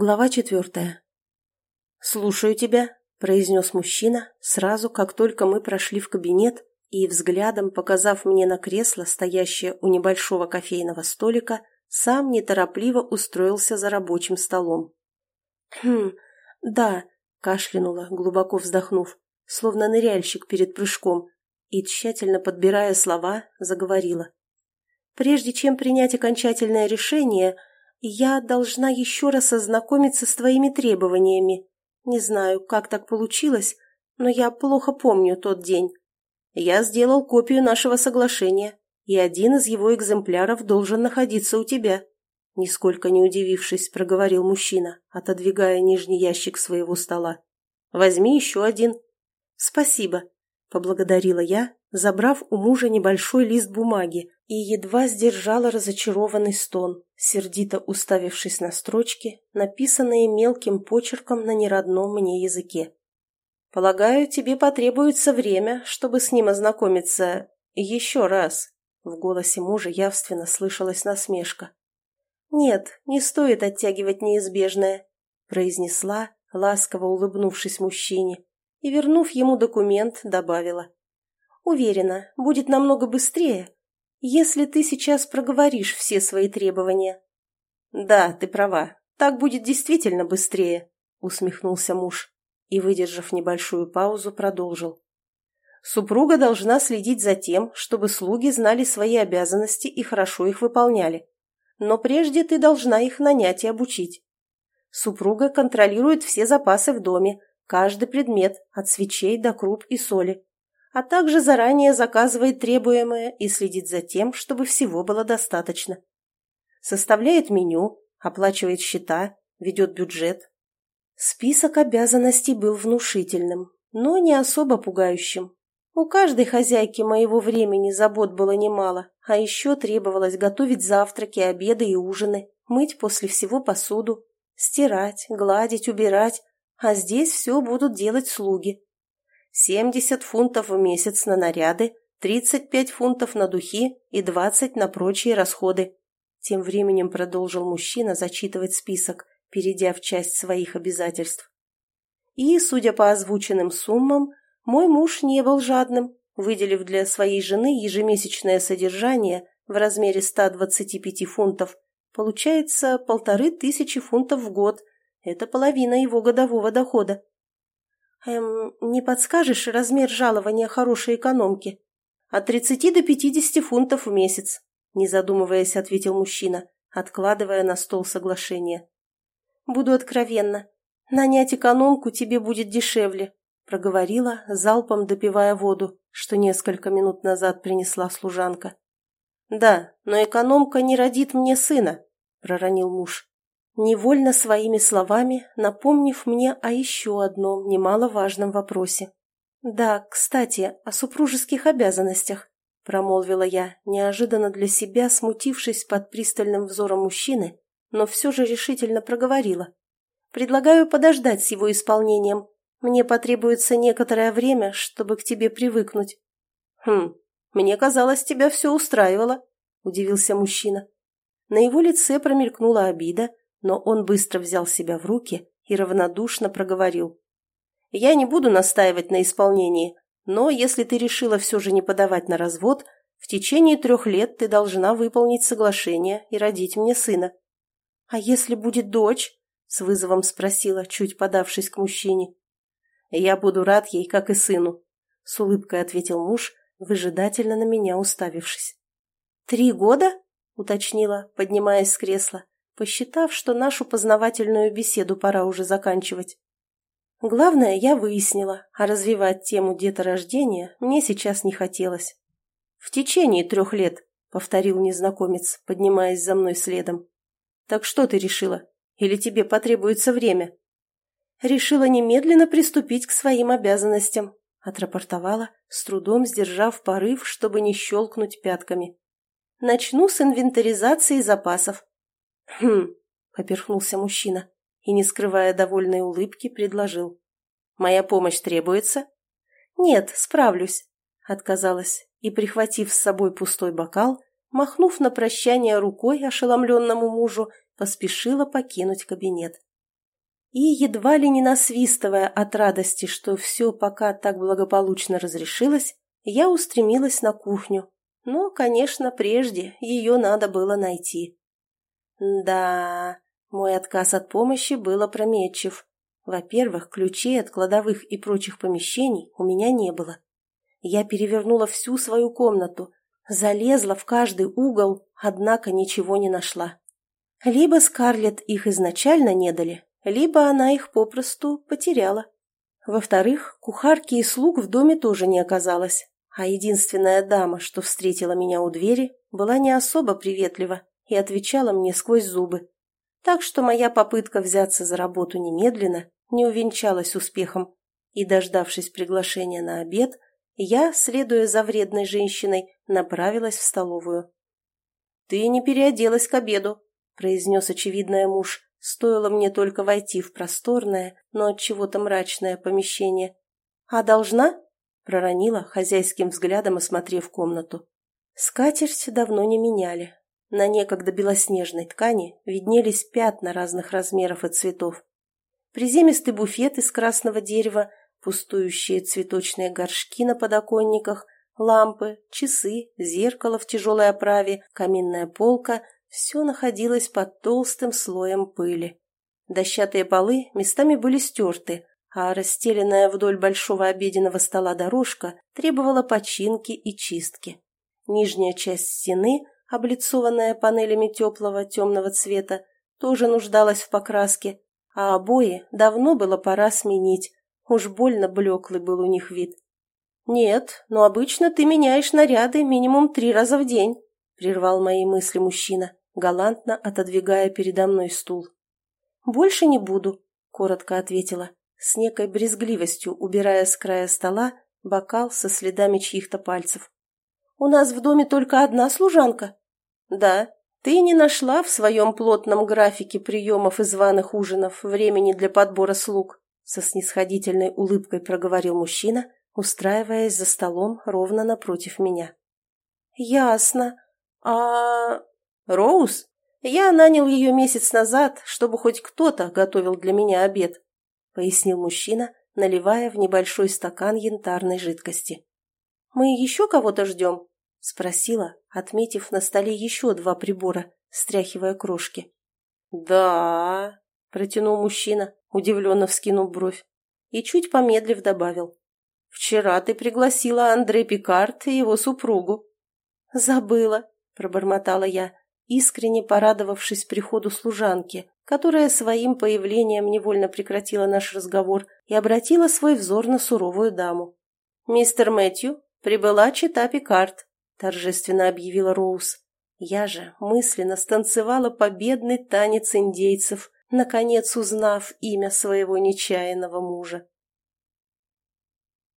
Глава четвертая. «Слушаю тебя», – произнес мужчина, сразу как только мы прошли в кабинет и, взглядом показав мне на кресло, стоящее у небольшого кофейного столика, сам неторопливо устроился за рабочим столом. «Хм, да», – кашлянула, глубоко вздохнув, словно ныряльщик перед прыжком, и, тщательно подбирая слова, заговорила. «Прежде чем принять окончательное решение – я должна еще раз ознакомиться с твоими требованиями. Не знаю, как так получилось, но я плохо помню тот день. Я сделал копию нашего соглашения, и один из его экземпляров должен находиться у тебя. Нисколько не удивившись, проговорил мужчина, отодвигая нижний ящик своего стола. «Возьми еще один». «Спасибо», — поблагодарила я, забрав у мужа небольшой лист бумаги, и едва сдержала разочарованный стон, сердито уставившись на строчки, написанные мелким почерком на неродном мне языке. «Полагаю, тебе потребуется время, чтобы с ним ознакомиться еще раз», в голосе мужа явственно слышалась насмешка. «Нет, не стоит оттягивать неизбежное», произнесла, ласково улыбнувшись мужчине, и, вернув ему документ, добавила. «Уверена, будет намного быстрее, если ты сейчас проговоришь все свои требования. Да, ты права, так будет действительно быстрее, усмехнулся муж и, выдержав небольшую паузу, продолжил. Супруга должна следить за тем, чтобы слуги знали свои обязанности и хорошо их выполняли. Но прежде ты должна их нанять и обучить. Супруга контролирует все запасы в доме, каждый предмет, от свечей до круп и соли а также заранее заказывает требуемое и следит за тем, чтобы всего было достаточно. Составляет меню, оплачивает счета, ведет бюджет. Список обязанностей был внушительным, но не особо пугающим. У каждой хозяйки моего времени забот было немало, а еще требовалось готовить завтраки, обеды и ужины, мыть после всего посуду, стирать, гладить, убирать, а здесь все будут делать слуги. 70 фунтов в месяц на наряды, 35 фунтов на духи и 20 на прочие расходы. Тем временем продолжил мужчина зачитывать список, перейдя в часть своих обязательств. И, судя по озвученным суммам, мой муж не был жадным, выделив для своей жены ежемесячное содержание в размере 125 фунтов. Получается полторы тысячи фунтов в год. Это половина его годового дохода. «Эм, не подскажешь размер жалования хорошей экономки?» «От тридцати до пятидесяти фунтов в месяц», – не задумываясь, ответил мужчина, откладывая на стол соглашение. «Буду откровенна. Нанять экономку тебе будет дешевле», – проговорила, залпом допивая воду, что несколько минут назад принесла служанка. «Да, но экономка не родит мне сына», – проронил муж невольно своими словами напомнив мне о еще одном немаловажном вопросе. «Да, кстати, о супружеских обязанностях», – промолвила я, неожиданно для себя смутившись под пристальным взором мужчины, но все же решительно проговорила. «Предлагаю подождать с его исполнением. Мне потребуется некоторое время, чтобы к тебе привыкнуть». «Хм, мне казалось, тебя все устраивало», – удивился мужчина. На его лице промелькнула обида, но он быстро взял себя в руки и равнодушно проговорил. «Я не буду настаивать на исполнении, но если ты решила все же не подавать на развод, в течение трех лет ты должна выполнить соглашение и родить мне сына». «А если будет дочь?» – с вызовом спросила, чуть подавшись к мужчине. «Я буду рад ей, как и сыну», – с улыбкой ответил муж, выжидательно на меня уставившись. «Три года?» – уточнила, поднимаясь с кресла посчитав, что нашу познавательную беседу пора уже заканчивать. Главное, я выяснила, а развивать тему деторождения мне сейчас не хотелось. «В течение трех лет», — повторил незнакомец, поднимаясь за мной следом. «Так что ты решила? Или тебе потребуется время?» «Решила немедленно приступить к своим обязанностям», — отрапортовала, с трудом сдержав порыв, чтобы не щелкнуть пятками. «Начну с инвентаризации запасов. «Хм», — поперхнулся мужчина и, не скрывая довольной улыбки, предложил. «Моя помощь требуется?» «Нет, справлюсь», — отказалась и, прихватив с собой пустой бокал, махнув на прощание рукой ошеломленному мужу, поспешила покинуть кабинет. и, едва ли не насвистывая от радости, что все пока так благополучно разрешилось, я устремилась на кухню. Но, конечно, прежде ее надо было найти. Да, мой отказ от помощи был опрометчив. Во-первых, ключей от кладовых и прочих помещений у меня не было. Я перевернула всю свою комнату, залезла в каждый угол, однако ничего не нашла. Либо Скарлетт их изначально не дали, либо она их попросту потеряла. Во-вторых, кухарки и слуг в доме тоже не оказалось, а единственная дама, что встретила меня у двери, была не особо приветлива и отвечала мне сквозь зубы. Так что моя попытка взяться за работу немедленно не увенчалась успехом, и, дождавшись приглашения на обед, я, следуя за вредной женщиной, направилась в столовую. «Ты не переоделась к обеду», — произнес очевидное муж, Стоило мне только войти в просторное, но от чего-то мрачное помещение. «А должна?» — проронила, хозяйским взглядом осмотрев комнату. Скатерть давно не меняли. На некогда белоснежной ткани виднелись пятна разных размеров и цветов. Приземистый буфет из красного дерева, пустующие цветочные горшки на подоконниках, лампы, часы, зеркало в тяжелой оправе, каминная полка — все находилось под толстым слоем пыли. Дощатые полы местами были стерты, а расстеленная вдоль большого обеденного стола дорожка требовала починки и чистки. Нижняя часть стены, облицованная панелями теплого темного цвета, тоже нуждалась в покраске, а обои давно было пора сменить, уж больно блеклый был у них вид. «Нет, но обычно ты меняешь наряды минимум три раза в день», — прервал мои мысли мужчина галантно отодвигая передо мной стул. «Больше не буду», — коротко ответила, с некой брезгливостью убирая с края стола бокал со следами чьих-то пальцев. «У нас в доме только одна служанка?» «Да, ты не нашла в своем плотном графике приемов и званых ужинов времени для подбора слуг», со снисходительной улыбкой проговорил мужчина, устраиваясь за столом ровно напротив меня. «Ясно. А «Роуз? Я нанял ее месяц назад, чтобы хоть кто-то готовил для меня обед», — пояснил мужчина, наливая в небольшой стакан янтарной жидкости. «Мы еще кого-то ждем?» — спросила, отметив на столе еще два прибора, стряхивая крошки. «Да», — протянул мужчина, удивленно вскинув бровь, и чуть помедлив добавил. «Вчера ты пригласила Андре Пикард и его супругу». «Забыла», — пробормотала я, искренне порадовавшись приходу служанки, которая своим появлением невольно прекратила наш разговор и обратила свой взор на суровую даму. «Мистер Мэтью, прибыла чита Пикард», — торжественно объявила Роуз. Я же мысленно станцевала победный танец индейцев, наконец узнав имя своего нечаянного мужа.